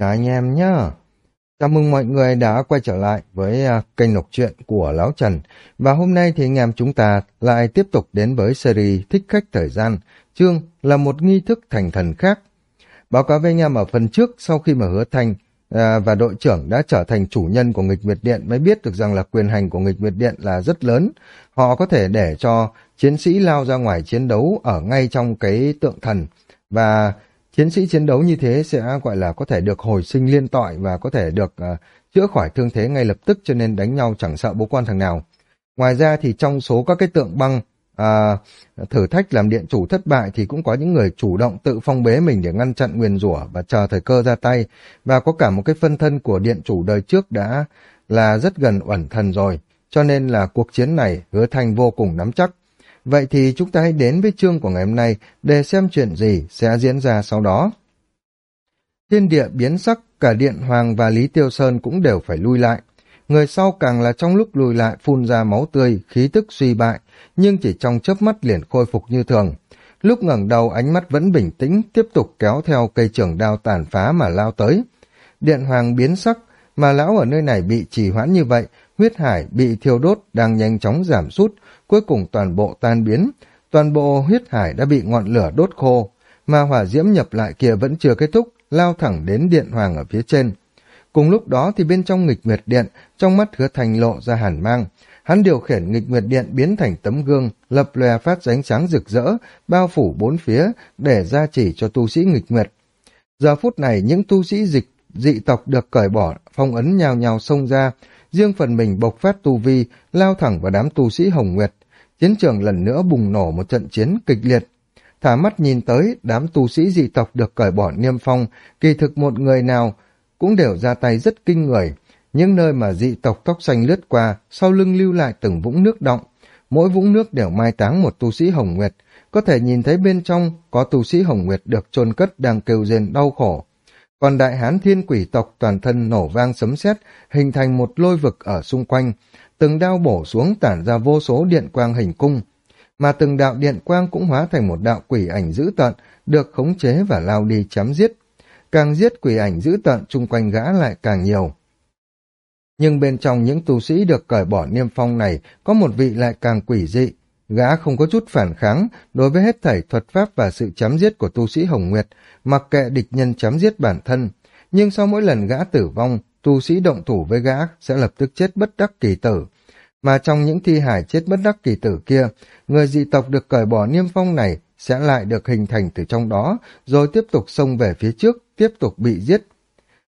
Chào anh em nhá. Chào mừng mọi người đã quay trở lại với à, kênh đọc truyện của Lão Trần. Và hôm nay thì anh em chúng ta lại tiếp tục đến với series Thích Khách Thời Gian. Chương là một nghi thức thành thần khác. Báo cáo với anh em ở phần trước sau khi mà hứa thành à, và đội trưởng đã trở thành chủ nhân của nghịch việt Điện mới biết được rằng là quyền hành của nghịch việt Điện là rất lớn. Họ có thể để cho chiến sĩ lao ra ngoài chiến đấu ở ngay trong cái tượng thần và chiến sĩ chiến đấu như thế sẽ gọi là có thể được hồi sinh liên tội và có thể được uh, chữa khỏi thương thế ngay lập tức cho nên đánh nhau chẳng sợ bố quan thằng nào. Ngoài ra thì trong số các cái tượng băng uh, thử thách làm điện chủ thất bại thì cũng có những người chủ động tự phong bế mình để ngăn chặn nguyền rủa và chờ thời cơ ra tay và có cả một cái phân thân của điện chủ đời trước đã là rất gần uẩn thần rồi cho nên là cuộc chiến này hứa thanh vô cùng nắm chắc. Vậy thì chúng ta hãy đến với chương của ngày hôm nay để xem chuyện gì sẽ diễn ra sau đó. Thiên địa biến sắc, cả Điện Hoàng và Lý Tiêu Sơn cũng đều phải lui lại. Người sau càng là trong lúc lùi lại phun ra máu tươi, khí tức suy bại, nhưng chỉ trong chớp mắt liền khôi phục như thường. Lúc ngẩng đầu ánh mắt vẫn bình tĩnh, tiếp tục kéo theo cây trưởng đao tàn phá mà lao tới. Điện Hoàng biến sắc, mà lão ở nơi này bị trì hoãn như vậy, huyết hải bị thiêu đốt đang nhanh chóng giảm sút, cuối cùng toàn bộ tan biến, toàn bộ huyết hải đã bị ngọn lửa đốt khô, mà hỏa diễm nhập lại kia vẫn chưa kết thúc, lao thẳng đến điện hoàng ở phía trên. Cùng lúc đó thì bên trong nghịch nguyệt điện, trong mắt hứa thành lộ ra hàn mang, hắn điều khiển nghịch nguyệt điện biến thành tấm gương, lập lòe phát ánh sáng rực rỡ, bao phủ bốn phía để ra chỉ cho tu sĩ nghịch nguyệt. Giờ phút này những tu sĩ dịch dị tộc được cởi bỏ, phong ấn nhào nhào xông ra, riêng phần mình bộc phát tu vi, lao thẳng vào đám tu sĩ Hồng Nguyệt. Chiến trường lần nữa bùng nổ một trận chiến kịch liệt. Thả mắt nhìn tới, đám tu sĩ dị tộc được cởi bỏ niêm phong, kỳ thực một người nào cũng đều ra tay rất kinh người. Những nơi mà dị tộc tóc xanh lướt qua, sau lưng lưu lại từng vũng nước động. Mỗi vũng nước đều mai táng một tu sĩ Hồng Nguyệt. Có thể nhìn thấy bên trong có tu sĩ Hồng Nguyệt được chôn cất đang kêu rên đau khổ. Còn đại hán thiên quỷ tộc toàn thân nổ vang sấm sét hình thành một lôi vực ở xung quanh, từng đao bổ xuống tản ra vô số điện quang hình cung, mà từng đạo điện quang cũng hóa thành một đạo quỷ ảnh dữ tợn, được khống chế và lao đi chém giết. Càng giết quỷ ảnh dữ tợn chung quanh gã lại càng nhiều. Nhưng bên trong những tu sĩ được cởi bỏ niêm phong này có một vị lại càng quỷ dị, Gã không có chút phản kháng đối với hết thảy thuật pháp và sự chém giết của tu sĩ Hồng Nguyệt, mặc kệ địch nhân chém giết bản thân. Nhưng sau mỗi lần gã tử vong, tu sĩ động thủ với gã sẽ lập tức chết bất đắc kỳ tử. Mà trong những thi hải chết bất đắc kỳ tử kia, người dị tộc được cởi bỏ niêm phong này sẽ lại được hình thành từ trong đó, rồi tiếp tục xông về phía trước, tiếp tục bị giết.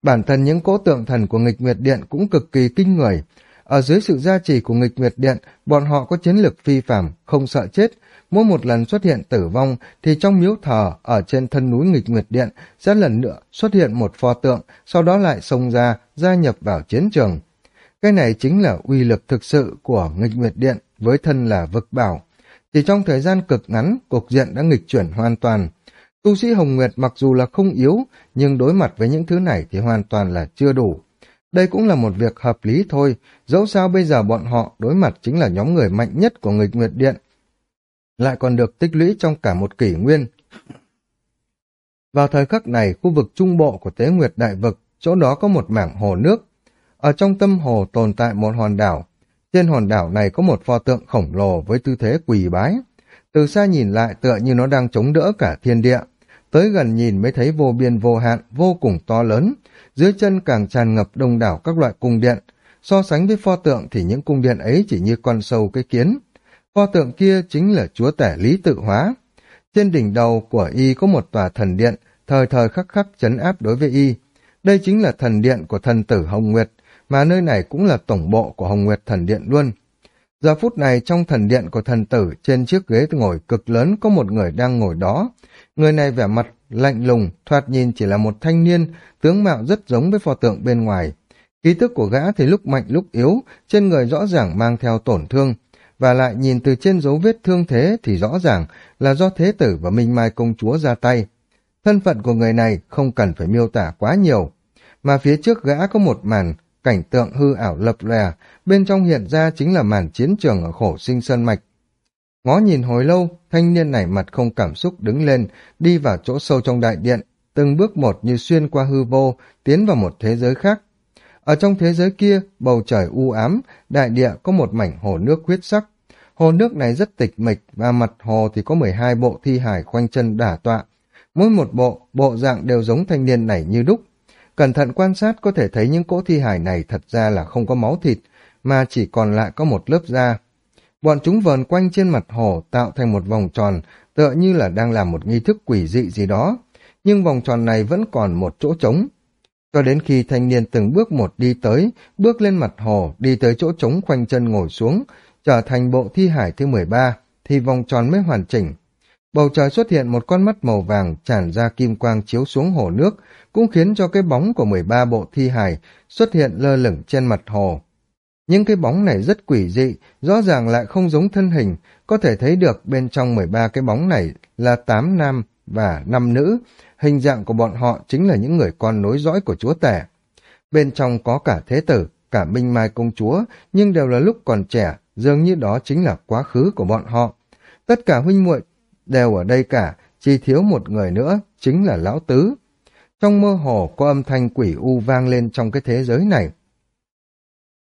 Bản thân những cỗ tượng thần của nghịch nguyệt điện cũng cực kỳ kinh người, ở dưới sự gia trì của nghịch nguyệt điện, bọn họ có chiến lược phi phàm, không sợ chết. Mỗi một lần xuất hiện tử vong thì trong miếu thờ ở trên thân núi nghịch nguyệt điện sẽ lần nữa xuất hiện một pho tượng, sau đó lại xông ra, gia nhập vào chiến trường. Cái này chính là uy lực thực sự của nghịch nguyệt điện với thân là vực bảo. Chỉ trong thời gian cực ngắn, cục diện đã nghịch chuyển hoàn toàn. Tu sĩ Hồng Nguyệt mặc dù là không yếu, nhưng đối mặt với những thứ này thì hoàn toàn là chưa đủ. Đây cũng là một việc hợp lý thôi, dẫu sao bây giờ bọn họ đối mặt chính là nhóm người mạnh nhất của nghịch nguyệt điện. Lại còn được tích lũy trong cả một kỷ nguyên. Vào thời khắc này, khu vực trung bộ của tế nguyệt đại vực, chỗ đó có một mảng hồ nước. Ở trong tâm hồ tồn tại một hòn đảo. Trên hòn đảo này có một pho tượng khổng lồ với tư thế quỳ bái. Từ xa nhìn lại tựa như nó đang chống đỡ cả thiên địa. Tới gần nhìn mới thấy vô biên vô hạn, vô cùng to lớn, dưới chân càng tràn ngập đông đảo các loại cung điện. So sánh với pho tượng thì những cung điện ấy chỉ như con sâu cái kiến. Pho tượng kia chính là chúa tể lý tự hóa. Trên đỉnh đầu của y có một tòa thần điện, thời thời khắc khắc chấn áp đối với y. Đây chính là thần điện của thần tử Hồng Nguyệt, mà nơi này cũng là tổng bộ của Hồng Nguyệt thần điện luôn. Giờ phút này trong thần điện của thần tử trên chiếc ghế ngồi cực lớn có một người đang ngồi đó. Người này vẻ mặt lạnh lùng, thoạt nhìn chỉ là một thanh niên, tướng mạo rất giống với pho tượng bên ngoài. Ký tức của gã thì lúc mạnh lúc yếu, trên người rõ ràng mang theo tổn thương, và lại nhìn từ trên dấu vết thương thế thì rõ ràng là do thế tử và minh mai công chúa ra tay. Thân phận của người này không cần phải miêu tả quá nhiều, mà phía trước gã có một màn cảnh tượng hư ảo lập lè, bên trong hiện ra chính là màn chiến trường ở khổ sinh sơn mạch. Ngó nhìn hồi lâu, thanh niên này mặt không cảm xúc đứng lên, đi vào chỗ sâu trong đại điện, từng bước một như xuyên qua hư vô, tiến vào một thế giới khác. Ở trong thế giới kia, bầu trời u ám, đại địa có một mảnh hồ nước huyết sắc. Hồ nước này rất tịch mịch và mặt hồ thì có 12 bộ thi hải khoanh chân đả tọa. Mỗi một bộ, bộ dạng đều giống thanh niên này như đúc. Cẩn thận quan sát có thể thấy những cỗ thi hải này thật ra là không có máu thịt, mà chỉ còn lại có một lớp da. Bọn chúng vờn quanh trên mặt hồ tạo thành một vòng tròn, tựa như là đang làm một nghi thức quỷ dị gì đó. Nhưng vòng tròn này vẫn còn một chỗ trống. Cho đến khi thanh niên từng bước một đi tới, bước lên mặt hồ, đi tới chỗ trống khoanh chân ngồi xuống, trở thành bộ thi hải thứ 13, thì vòng tròn mới hoàn chỉnh. Bầu trời xuất hiện một con mắt màu vàng tràn ra kim quang chiếu xuống hồ nước, cũng khiến cho cái bóng của 13 bộ thi hài xuất hiện lơ lửng trên mặt hồ. Những cái bóng này rất quỷ dị, rõ ràng lại không giống thân hình, có thể thấy được bên trong 13 cái bóng này là 8 nam và 5 nữ, hình dạng của bọn họ chính là những người con nối dõi của chúa tể. Bên trong có cả thế tử, cả minh mai công chúa, nhưng đều là lúc còn trẻ, dường như đó chính là quá khứ của bọn họ. Tất cả huynh muội đều ở đây cả, chỉ thiếu một người nữa, chính là Lão Tứ. Trong mơ hồ có âm thanh quỷ u vang lên trong cái thế giới này.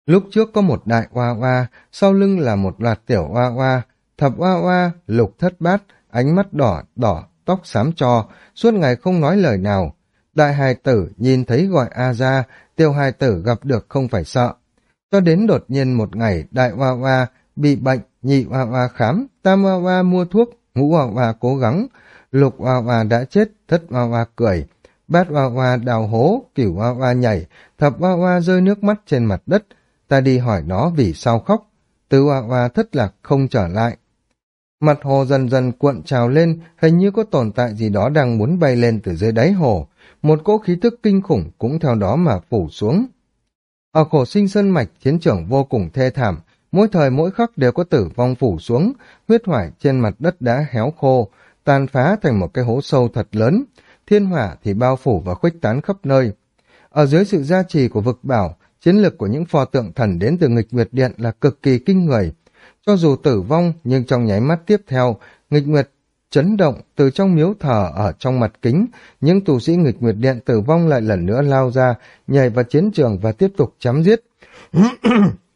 Lúc trước có một đại oa oa, sau lưng là một loạt tiểu oa oa, thập oa oa, lục thất bát, ánh mắt đỏ, đỏ, tóc xám cho, suốt ngày không nói lời nào. Đại hài tử nhìn thấy gọi A ra, tiêu hài tử gặp được không phải sợ. Cho đến đột nhiên một ngày, đại oa oa bị bệnh, nhị oa oa khám, tam oa oa mua thuốc, ngũ hoa hoa cố gắng, lục hoa hoa đã chết, thất hoa hoa cười, bát hoa hoa đào hố, cửu hoa hoa nhảy, thập hoa hoa rơi nước mắt trên mặt đất, ta đi hỏi nó vì sao khóc, tứ hoa hoa thất lạc không trở lại. Mặt hồ dần dần cuộn trào lên, hình như có tồn tại gì đó đang muốn bay lên từ dưới đáy hồ, một cỗ khí tức kinh khủng cũng theo đó mà phủ xuống. Ở khổ sinh sơn mạch, chiến trường vô cùng thê thảm, mỗi thời mỗi khắc đều có tử vong phủ xuống, huyết hoại trên mặt đất đã héo khô, tàn phá thành một cái hố sâu thật lớn, thiên hỏa thì bao phủ và khuếch tán khắp nơi. Ở dưới sự gia trì của vực bảo, chiến lực của những pho tượng thần đến từ nghịch nguyệt điện là cực kỳ kinh người. Cho dù tử vong, nhưng trong nháy mắt tiếp theo, nghịch nguyệt chấn động từ trong miếu thờ ở trong mặt kính, những tù sĩ nghịch nguyệt điện tử vong lại lần nữa lao ra, nhảy vào chiến trường và tiếp tục chém giết.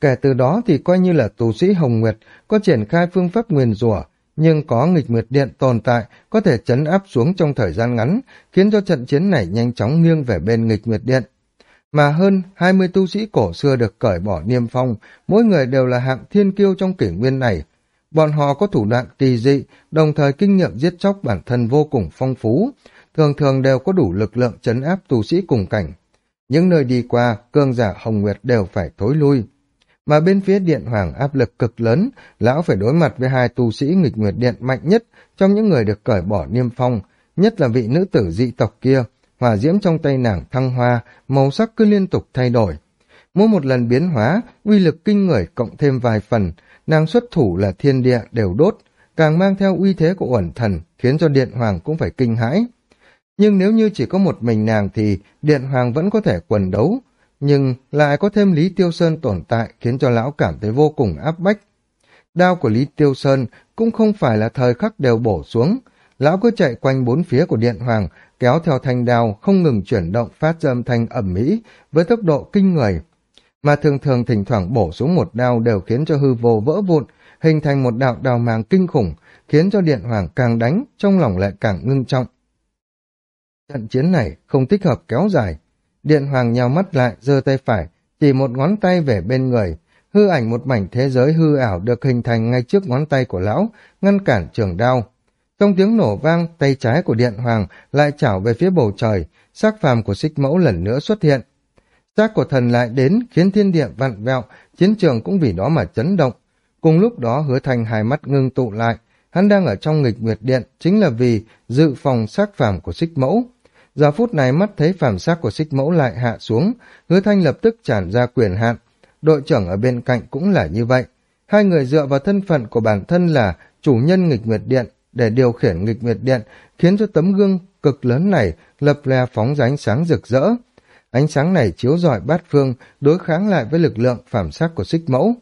Kể từ đó thì coi như là tù sĩ Hồng Nguyệt có triển khai phương pháp nguyền rủa nhưng có nghịch nguyệt điện tồn tại có thể chấn áp xuống trong thời gian ngắn, khiến cho trận chiến này nhanh chóng nghiêng về bên nghịch nguyệt điện. Mà hơn 20 tu sĩ cổ xưa được cởi bỏ niêm phong, mỗi người đều là hạng thiên kiêu trong kỷ nguyên này. Bọn họ có thủ đoạn kỳ dị, đồng thời kinh nghiệm giết chóc bản thân vô cùng phong phú, thường thường đều có đủ lực lượng chấn áp tu sĩ cùng cảnh. Những nơi đi qua, cương giả Hồng Nguyệt đều phải thối lui mà bên phía điện hoàng áp lực cực lớn, lão phải đối mặt với hai tu sĩ nghịch nguyệt điện mạnh nhất trong những người được cởi bỏ niêm phong, nhất là vị nữ tử dị tộc kia, hỏa diễm trong tay nàng thăng hoa, màu sắc cứ liên tục thay đổi. Mỗi một lần biến hóa, uy lực kinh người cộng thêm vài phần, nàng xuất thủ là thiên địa đều đốt, càng mang theo uy thế của uẩn thần, khiến cho điện hoàng cũng phải kinh hãi. Nhưng nếu như chỉ có một mình nàng thì điện hoàng vẫn có thể quần đấu, nhưng lại có thêm Lý Tiêu Sơn tồn tại khiến cho lão cảm thấy vô cùng áp bách. Đao của Lý Tiêu Sơn cũng không phải là thời khắc đều bổ xuống, lão cứ chạy quanh bốn phía của Điện Hoàng, kéo theo thanh đao không ngừng chuyển động phát ra âm thanh ẩm mỹ với tốc độ kinh người. Mà thường thường thỉnh thoảng bổ xuống một đao đều khiến cho hư vô vỡ vụn, hình thành một đạo đào màng kinh khủng, khiến cho Điện Hoàng càng đánh, trong lòng lại càng ngưng trọng. Trận chiến này không thích hợp kéo dài, Điện Hoàng nhào mắt lại, giơ tay phải, chỉ một ngón tay về bên người. Hư ảnh một mảnh thế giới hư ảo được hình thành ngay trước ngón tay của lão, ngăn cản trường đao. Trong tiếng nổ vang, tay trái của Điện Hoàng lại chảo về phía bầu trời, xác phàm của xích mẫu lần nữa xuất hiện. Xác của thần lại đến, khiến thiên địa vặn vẹo, chiến trường cũng vì đó mà chấn động. Cùng lúc đó hứa thành hai mắt ngưng tụ lại, hắn đang ở trong nghịch nguyệt điện, chính là vì dự phòng xác phàm của xích mẫu. Giờ phút này mắt thấy phàm sắc của xích mẫu lại hạ xuống, hứa thanh lập tức tràn ra quyền hạn. Đội trưởng ở bên cạnh cũng là như vậy. Hai người dựa vào thân phận của bản thân là chủ nhân nghịch nguyệt điện để điều khiển nghịch nguyệt điện, khiến cho tấm gương cực lớn này lập lè phóng ra ánh sáng rực rỡ. Ánh sáng này chiếu rọi bát phương, đối kháng lại với lực lượng phàm sắc của xích mẫu.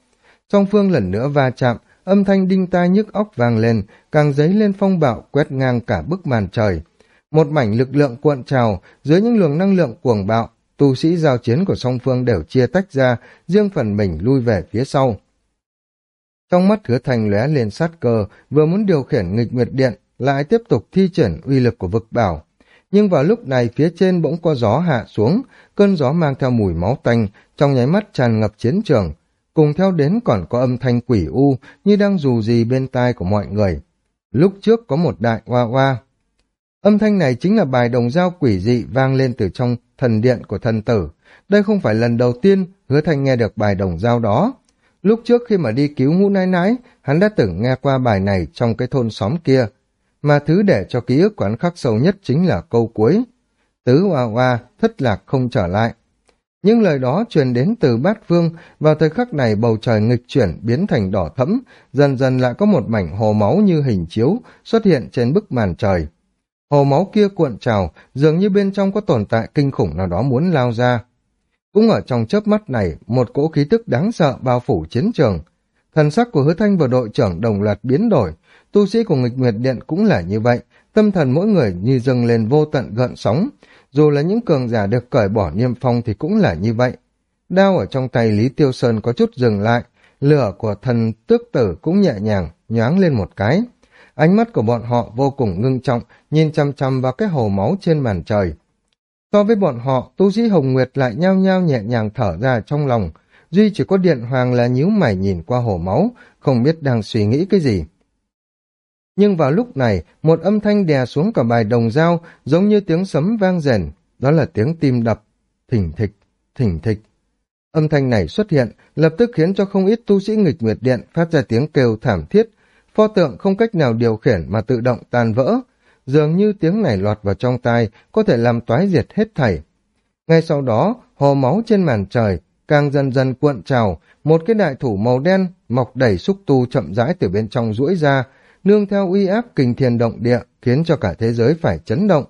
Song phương lần nữa va chạm, âm thanh đinh tai nhức óc vang lên, càng dấy lên phong bạo quét ngang cả bức màn trời một mảnh lực lượng cuộn trào, dưới những luồng năng lượng cuồng bạo, tu sĩ giao chiến của song phương đều chia tách ra, riêng phần mình lui về phía sau. Trong mắt hứa thành lóe lên sát cơ, vừa muốn điều khiển nghịch nguyệt điện, lại tiếp tục thi triển uy lực của vực bảo. Nhưng vào lúc này phía trên bỗng có gió hạ xuống, cơn gió mang theo mùi máu tanh, trong nháy mắt tràn ngập chiến trường. Cùng theo đến còn có âm thanh quỷ u như đang dù gì bên tai của mọi người. Lúc trước có một đại hoa hoa. Âm thanh này chính là bài đồng dao quỷ dị vang lên từ trong thần điện của thần tử. Đây không phải lần đầu tiên hứa thanh nghe được bài đồng dao đó. Lúc trước khi mà đi cứu ngũ nai nái, hắn đã từng nghe qua bài này trong cái thôn xóm kia. Mà thứ để cho ký ức quán khắc sâu nhất chính là câu cuối. Tứ hoa hoa, thất lạc không trở lại. Những lời đó truyền đến từ bát vương, vào thời khắc này bầu trời nghịch chuyển biến thành đỏ thẫm, dần dần lại có một mảnh hồ máu như hình chiếu xuất hiện trên bức màn trời. Hồ máu kia cuộn trào, dường như bên trong có tồn tại kinh khủng nào đó muốn lao ra. Cũng ở trong chớp mắt này, một cỗ khí tức đáng sợ bao phủ chiến trường. Thần sắc của hứa thanh và đội trưởng đồng loạt biến đổi, tu sĩ của nghịch nguyệt điện cũng là như vậy, tâm thần mỗi người như dâng lên vô tận gợn sóng. Dù là những cường giả được cởi bỏ niêm phong thì cũng là như vậy. Đao ở trong tay Lý Tiêu Sơn có chút dừng lại, lửa của thần tước tử cũng nhẹ nhàng, nhoáng lên một cái. Ánh mắt của bọn họ vô cùng ngưng trọng, nhìn chăm chăm vào cái hồ máu trên màn trời. So với bọn họ, tu sĩ Hồng Nguyệt lại nhao nhao nhẹ nhàng thở ra trong lòng. Duy chỉ có Điện Hoàng là nhíu mày nhìn qua hồ máu, không biết đang suy nghĩ cái gì. Nhưng vào lúc này, một âm thanh đè xuống cả bài đồng dao, giống như tiếng sấm vang rền. Đó là tiếng tim đập, thỉnh thịch, thỉnh thịch. Âm thanh này xuất hiện, lập tức khiến cho không ít tu sĩ nghịch nguyệt điện phát ra tiếng kêu thảm thiết. Pho tượng không cách nào điều khiển mà tự động tan vỡ, dường như tiếng này lọt vào trong tai, có thể làm toái diệt hết thảy. Ngay sau đó, hồ máu trên màn trời, càng dần dần cuộn trào, một cái đại thủ màu đen mọc đẩy xúc tu chậm rãi từ bên trong duỗi ra, nương theo uy áp kinh thiên động địa, khiến cho cả thế giới phải chấn động.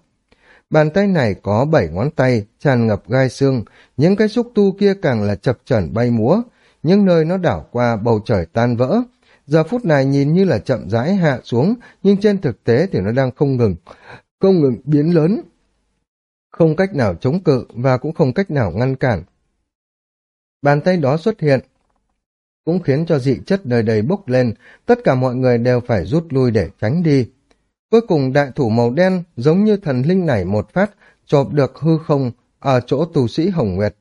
Bàn tay này có bảy ngón tay, tràn ngập gai xương, những cái xúc tu kia càng là chập chẩn bay múa, những nơi nó đảo qua bầu trời tan vỡ, giờ phút này nhìn như là chậm rãi hạ xuống, nhưng trên thực tế thì nó đang không ngừng, không ngừng biến lớn. Không cách nào chống cự và cũng không cách nào ngăn cản. Bàn tay đó xuất hiện, cũng khiến cho dị chất đời đầy bốc lên, tất cả mọi người đều phải rút lui để tránh đi. Cuối cùng đại thủ màu đen giống như thần linh này một phát, chộp được hư không ở chỗ tù sĩ Hồng Nguyệt.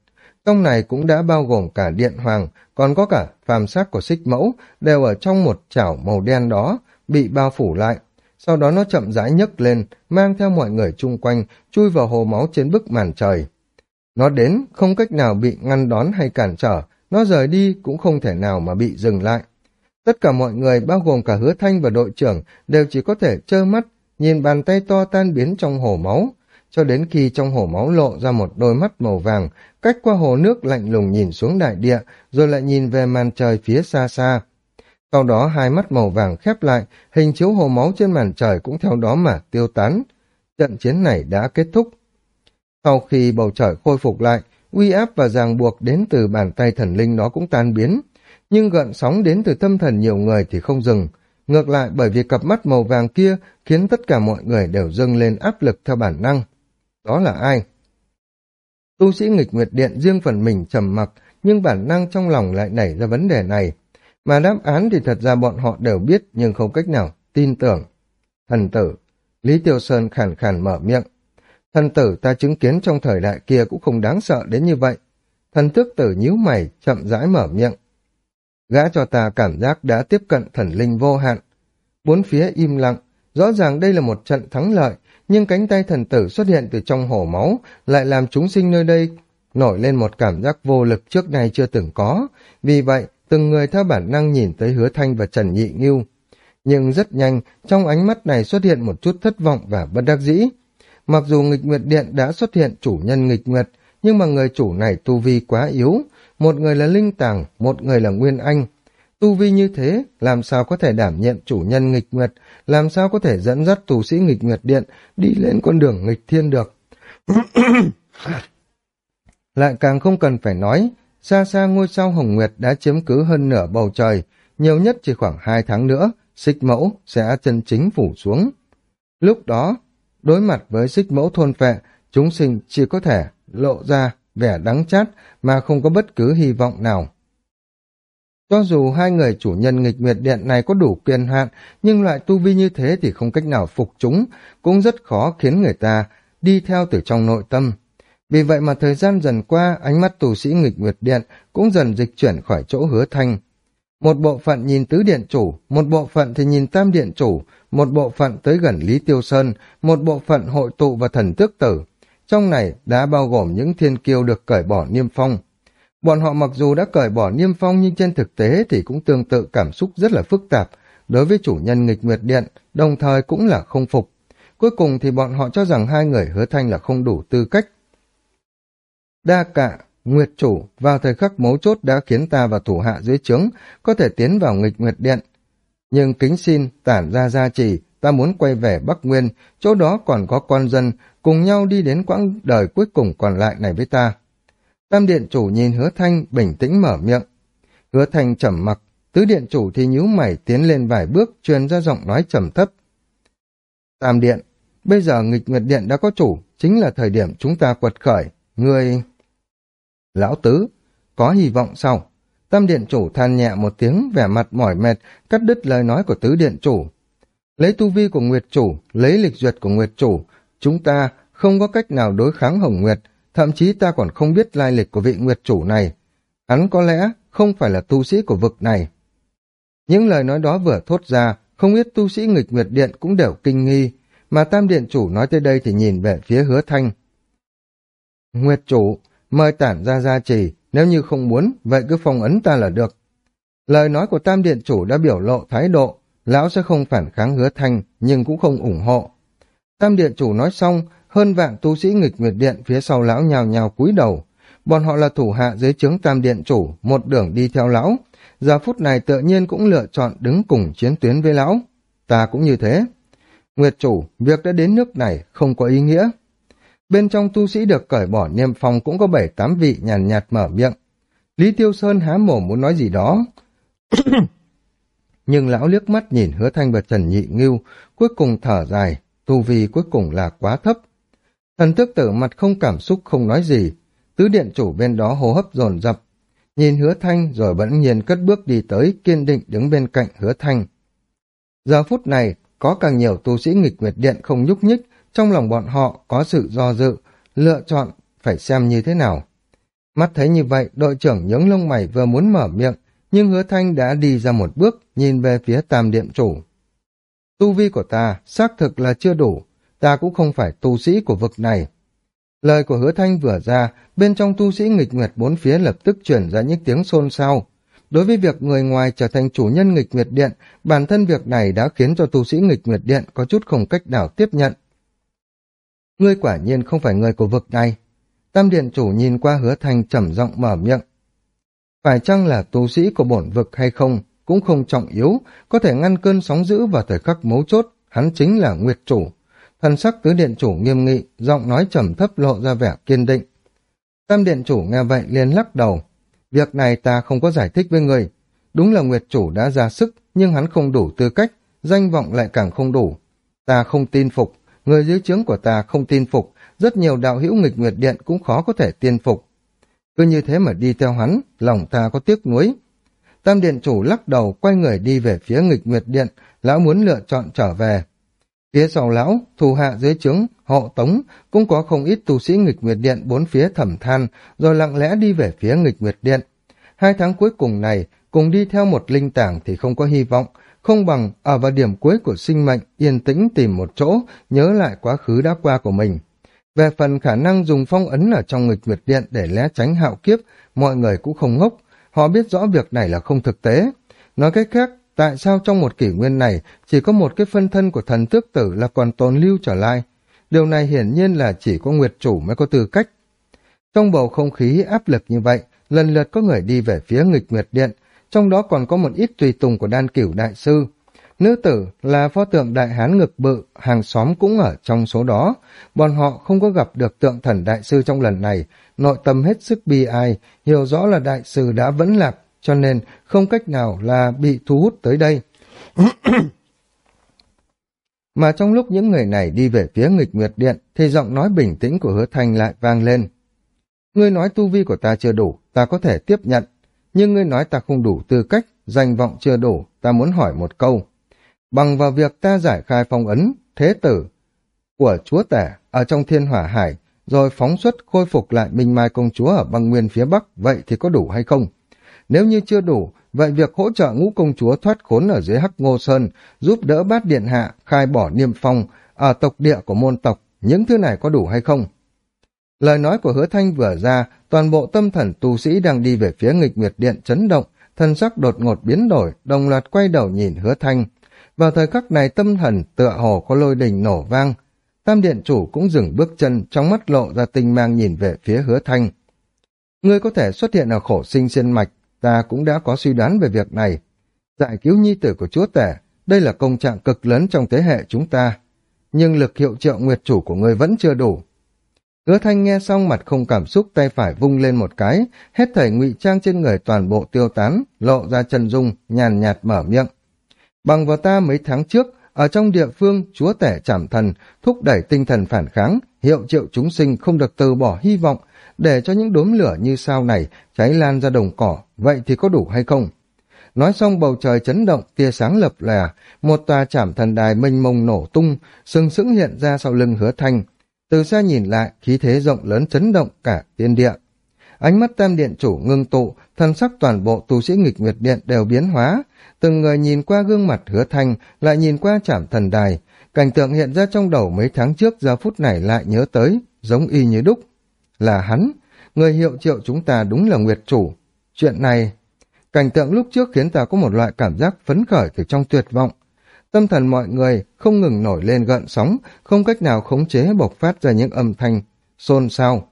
Trong này cũng đã bao gồm cả điện hoàng, còn có cả phàm sắc của xích mẫu, đều ở trong một chảo màu đen đó, bị bao phủ lại. Sau đó nó chậm rãi nhấc lên, mang theo mọi người chung quanh, chui vào hồ máu trên bức màn trời. Nó đến, không cách nào bị ngăn đón hay cản trở, nó rời đi cũng không thể nào mà bị dừng lại. Tất cả mọi người, bao gồm cả hứa thanh và đội trưởng, đều chỉ có thể trơ mắt, nhìn bàn tay to tan biến trong hồ máu, cho đến khi trong hồ máu lộ ra một đôi mắt màu vàng, cách qua hồ nước lạnh lùng nhìn xuống đại địa, rồi lại nhìn về màn trời phía xa xa. Sau đó hai mắt màu vàng khép lại, hình chiếu hồ máu trên màn trời cũng theo đó mà tiêu tán. Trận chiến này đã kết thúc. Sau khi bầu trời khôi phục lại, uy áp và ràng buộc đến từ bàn tay thần linh đó cũng tan biến. Nhưng gợn sóng đến từ tâm thần nhiều người thì không dừng. Ngược lại bởi vì cặp mắt màu vàng kia khiến tất cả mọi người đều dâng lên áp lực theo bản năng. Đó là ai? Tu sĩ nghịch nguyệt điện riêng phần mình trầm mặc, nhưng bản năng trong lòng lại nảy ra vấn đề này. Mà đáp án thì thật ra bọn họ đều biết nhưng không cách nào tin tưởng. Thần tử, Lý Tiêu Sơn khàn khàn mở miệng. Thần tử ta chứng kiến trong thời đại kia cũng không đáng sợ đến như vậy. Thần tước tử nhíu mày, chậm rãi mở miệng. Gã cho ta cảm giác đã tiếp cận thần linh vô hạn. Bốn phía im lặng, rõ ràng đây là một trận thắng lợi, nhưng cánh tay thần tử xuất hiện từ trong hổ máu lại làm chúng sinh nơi đây nổi lên một cảm giác vô lực trước nay chưa từng có. Vì vậy, từng người theo bản năng nhìn tới hứa thanh và Trần Nhị Nghiêu. Nhưng rất nhanh, trong ánh mắt này xuất hiện một chút thất vọng và bất đắc dĩ. Mặc dù nghịch nguyệt điện đã xuất hiện chủ nhân nghịch nguyệt, nhưng mà người chủ này tu vi quá yếu. Một người là linh tàng, một người là nguyên anh. Tu vi như thế, làm sao có thể đảm nhiệm chủ nhân nghịch nguyệt, làm sao có thể dẫn dắt tù sĩ nghịch nguyệt điện đi lên con đường nghịch thiên được. Lại càng không cần phải nói, xa xa ngôi sao Hồng Nguyệt đã chiếm cứ hơn nửa bầu trời, nhiều nhất chỉ khoảng hai tháng nữa, xích mẫu sẽ chân chính phủ xuống. Lúc đó, Đối mặt với xích mẫu thôn phệ, chúng sinh chỉ có thể lộ ra vẻ đắng chát mà không có bất cứ hy vọng nào. Cho dù hai người chủ nhân nghịch nguyệt điện này có đủ quyền hạn, nhưng loại tu vi như thế thì không cách nào phục chúng, cũng rất khó khiến người ta đi theo từ trong nội tâm. Vì vậy mà thời gian dần qua, ánh mắt tù sĩ nghịch nguyệt điện cũng dần dịch chuyển khỏi chỗ hứa thanh. Một bộ phận nhìn tứ điện chủ, một bộ phận thì nhìn tam điện chủ, một bộ phận tới gần Lý Tiêu Sơn, một bộ phận hội tụ và thần tước tử. Trong này đã bao gồm những thiên kiêu được cởi bỏ niêm phong. Bọn họ mặc dù đã cởi bỏ niêm phong nhưng trên thực tế thì cũng tương tự cảm xúc rất là phức tạp đối với chủ nhân nghịch nguyệt điện, đồng thời cũng là không phục. Cuối cùng thì bọn họ cho rằng hai người hứa thanh là không đủ tư cách. Đa cạ, Nguyệt chủ vào thời khắc mấu chốt đã khiến ta và thủ hạ dưới trướng có thể tiến vào nghịch nguyệt điện. Nhưng kính xin tản ra gia trì, ta muốn quay về Bắc Nguyên, chỗ đó còn có con dân, cùng nhau đi đến quãng đời cuối cùng còn lại này với ta. Tam điện chủ nhìn hứa thanh bình tĩnh mở miệng. Hứa thanh trầm mặc, tứ điện chủ thì nhíu mày tiến lên vài bước truyền ra giọng nói trầm thấp. Tam điện, bây giờ nghịch nguyệt điện đã có chủ, chính là thời điểm chúng ta quật khởi. Người... Lão tứ, có hy vọng sao? Tam điện chủ than nhẹ một tiếng, vẻ mặt mỏi mệt, cắt đứt lời nói của tứ điện chủ. Lấy tu vi của Nguyệt chủ, lấy lịch duyệt của Nguyệt chủ, chúng ta không có cách nào đối kháng Hồng Nguyệt, thậm chí ta còn không biết lai lịch của vị Nguyệt chủ này. Hắn có lẽ không phải là tu sĩ của vực này. Những lời nói đó vừa thốt ra, không biết tu sĩ nghịch Nguyệt Điện cũng đều kinh nghi, mà Tam Điện chủ nói tới đây thì nhìn về phía hứa thanh. Nguyệt chủ, mời tản ra gia trì, nếu như không muốn, vậy cứ phong ấn ta là được. Lời nói của Tam Điện chủ đã biểu lộ thái độ, lão sẽ không phản kháng hứa thanh, nhưng cũng không ủng hộ. Tam Điện chủ nói xong, hơn vạn tu sĩ nghịch nguyệt điện phía sau lão nhào nhào cúi đầu. Bọn họ là thủ hạ dưới trướng Tam Điện chủ, một đường đi theo lão. Giờ phút này tự nhiên cũng lựa chọn đứng cùng chiến tuyến với lão. Ta cũng như thế. Nguyệt chủ, việc đã đến nước này không có ý nghĩa. Bên trong tu sĩ được cởi bỏ niêm phong cũng có bảy tám vị nhàn nhạt, nhạt mở miệng. Lý Tiêu Sơn há mồm muốn nói gì đó. Nhưng lão liếc mắt nhìn hứa thanh và Trần Nhị Ngưu, cuối cùng thở dài, tu vi cuối cùng là quá thấp. Thần tước tử mặt không cảm xúc không nói gì, tứ điện chủ bên đó hô hấp dồn dập nhìn hứa thanh rồi vẫn nhiên cất bước đi tới kiên định đứng bên cạnh hứa thanh. Giờ phút này, có càng nhiều tu sĩ nghịch nguyệt điện không nhúc nhích, trong lòng bọn họ có sự do dự, lựa chọn phải xem như thế nào. Mắt thấy như vậy, đội trưởng nhướng lông mày vừa muốn mở miệng, nhưng hứa thanh đã đi ra một bước, nhìn về phía tam điện chủ. Tu vi của ta xác thực là chưa đủ, ta cũng không phải tu sĩ của vực này. Lời của hứa thanh vừa ra, bên trong tu sĩ nghịch nguyệt bốn phía lập tức chuyển ra những tiếng xôn xao. Đối với việc người ngoài trở thành chủ nhân nghịch nguyệt điện, bản thân việc này đã khiến cho tu sĩ nghịch nguyệt điện có chút không cách nào tiếp nhận. Ngươi quả nhiên không phải người của vực này. Tam điện chủ nhìn qua hứa thanh trầm giọng mở miệng. Phải chăng là tu sĩ của bổn vực hay không, cũng không trọng yếu, có thể ngăn cơn sóng dữ vào thời khắc mấu chốt, hắn chính là Nguyệt chủ. Thần sắc tứ điện chủ nghiêm nghị, giọng nói trầm thấp lộ ra vẻ kiên định. Tam điện chủ nghe vậy liền lắc đầu. Việc này ta không có giải thích với người. Đúng là Nguyệt chủ đã ra sức, nhưng hắn không đủ tư cách, danh vọng lại càng không đủ. Ta không tin phục, người dưới trướng của ta không tin phục, rất nhiều đạo hữu nghịch Nguyệt Điện cũng khó có thể tin phục. Cứ như thế mà đi theo hắn, lòng ta có tiếc nuối. Tam điện chủ lắc đầu quay người đi về phía nghịch Nguyệt Điện, lão muốn lựa chọn trở về. Phía sau lão, thù hạ dưới trướng, họ tống, cũng có không ít tu sĩ nghịch nguyệt điện bốn phía thẩm than, rồi lặng lẽ đi về phía nghịch nguyệt điện. Hai tháng cuối cùng này, cùng đi theo một linh tảng thì không có hy vọng, không bằng ở vào điểm cuối của sinh mệnh, yên tĩnh tìm một chỗ, nhớ lại quá khứ đã qua của mình. Về phần khả năng dùng phong ấn ở trong nghịch nguyệt điện để né tránh hạo kiếp, mọi người cũng không ngốc, họ biết rõ việc này là không thực tế. Nói cách khác, tại sao trong một kỷ nguyên này chỉ có một cái phân thân của thần tước tử là còn tồn lưu trở lại? Điều này hiển nhiên là chỉ có Nguyệt Chủ mới có tư cách. Trong bầu không khí áp lực như vậy, lần lượt có người đi về phía nghịch Nguyệt Điện, trong đó còn có một ít tùy tùng của đan cửu đại sư. Nữ tử là pho tượng đại hán ngực bự, hàng xóm cũng ở trong số đó. Bọn họ không có gặp được tượng thần đại sư trong lần này, nội tâm hết sức bi ai, hiểu rõ là đại sư đã vẫn lạc, cho nên không cách nào là bị thu hút tới đây. Mà trong lúc những người này đi về phía nghịch nguyệt điện, thì giọng nói bình tĩnh của hứa thanh lại vang lên. Ngươi nói tu vi của ta chưa đủ, ta có thể tiếp nhận. Nhưng ngươi nói ta không đủ tư cách, danh vọng chưa đủ, ta muốn hỏi một câu. Bằng vào việc ta giải khai phong ấn, thế tử của chúa tể ở trong thiên hỏa hải, rồi phóng xuất khôi phục lại Minh Mai công chúa ở băng nguyên phía Bắc, vậy thì có đủ hay không? Nếu như chưa đủ, vậy việc hỗ trợ ngũ công chúa thoát khốn ở dưới Hắc Ngô Sơn, giúp đỡ bát điện hạ, khai bỏ niêm phong, ở tộc địa của môn tộc, những thứ này có đủ hay không? Lời nói của hứa thanh vừa ra, toàn bộ tâm thần tu sĩ đang đi về phía nghịch nguyệt điện chấn động, thân sắc đột ngột biến đổi, đồng loạt quay đầu nhìn hứa thanh. Vào thời khắc này tâm thần tựa hồ có lôi đình nổ vang, Tam điện chủ cũng dừng bước chân, trong mắt lộ ra tinh mang nhìn về phía hứa thanh. Ngươi có thể xuất hiện ở khổ sinh xuyên mạch, ta cũng đã có suy đoán về việc này. Giải cứu nhi tử của chúa tể, đây là công trạng cực lớn trong thế hệ chúng ta. Nhưng lực hiệu triệu nguyệt chủ của ngươi vẫn chưa đủ. Hứa thanh nghe xong mặt không cảm xúc tay phải vung lên một cái, hết thảy ngụy trang trên người toàn bộ tiêu tán, lộ ra chân dung, nhàn nhạt mở miệng. Bằng vào ta mấy tháng trước, ở trong địa phương, chúa tể chảm thần, thúc đẩy tinh thần phản kháng, hiệu triệu chúng sinh không được từ bỏ hy vọng, để cho những đốm lửa như sao này cháy lan ra đồng cỏ, vậy thì có đủ hay không? Nói xong bầu trời chấn động, tia sáng lập lè, một tòa chảm thần đài mênh mông nổ tung, sừng sững hiện ra sau lưng hứa thanh. Từ xa nhìn lại, khí thế rộng lớn chấn động cả tiên địa. Ánh mắt tam điện chủ ngưng tụ, thân sắc toàn bộ tu sĩ nghịch nguyệt điện đều biến hóa, từng người nhìn qua gương mặt hứa thanh, lại nhìn qua chảm thần đài, cảnh tượng hiện ra trong đầu mấy tháng trước giờ phút này lại nhớ tới, giống y như đúc. Là hắn, người hiệu triệu chúng ta đúng là nguyệt chủ. Chuyện này, cảnh tượng lúc trước khiến ta có một loại cảm giác phấn khởi từ trong tuyệt vọng. Tâm thần mọi người không ngừng nổi lên gợn sóng, không cách nào khống chế bộc phát ra những âm thanh, xôn xao.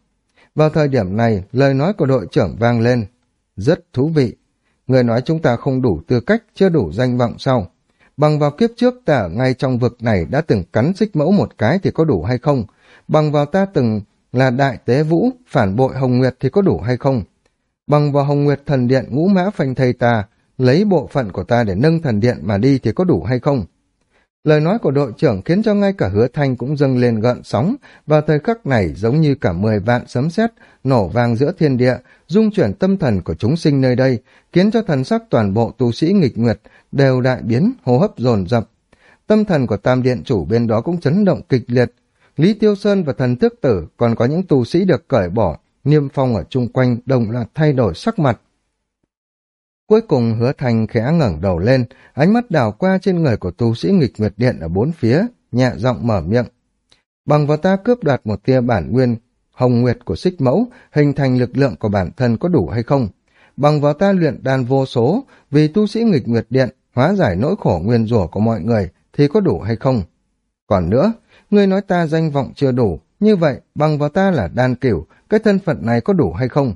Vào thời điểm này, lời nói của đội trưởng vang lên. Rất thú vị, Người nói chúng ta không đủ tư cách, chưa đủ danh vọng sau. Bằng vào kiếp trước ta ở ngay trong vực này đã từng cắn xích mẫu một cái thì có đủ hay không? Bằng vào ta từng là đại tế vũ, phản bội Hồng Nguyệt thì có đủ hay không? Bằng vào Hồng Nguyệt thần điện ngũ mã phanh thầy ta, lấy bộ phận của ta để nâng thần điện mà đi thì có đủ hay không? Lời nói của đội trưởng khiến cho ngay cả hứa thanh cũng dâng lên gợn sóng, và thời khắc này giống như cả mười vạn sấm sét nổ vang giữa thiên địa, dung chuyển tâm thần của chúng sinh nơi đây, khiến cho thần sắc toàn bộ tu sĩ nghịch nguyệt đều đại biến, hô hấp dồn dập. Tâm thần của tam điện chủ bên đó cũng chấn động kịch liệt. Lý Tiêu Sơn và thần tước tử còn có những tu sĩ được cởi bỏ, niêm phong ở chung quanh đồng loạt thay đổi sắc mặt. Cuối cùng hứa thành khẽ ngẩng đầu lên, ánh mắt đảo qua trên người của tu sĩ nghịch nguyệt điện ở bốn phía, nhẹ giọng mở miệng. Bằng vào ta cướp đoạt một tia bản nguyên, hồng nguyệt của xích mẫu, hình thành lực lượng của bản thân có đủ hay không? Bằng vào ta luyện đàn vô số, vì tu sĩ nghịch nguyệt điện, hóa giải nỗi khổ nguyên rủa của mọi người, thì có đủ hay không? Còn nữa, ngươi nói ta danh vọng chưa đủ, như vậy bằng vào ta là đan cửu, cái thân phận này có đủ hay không?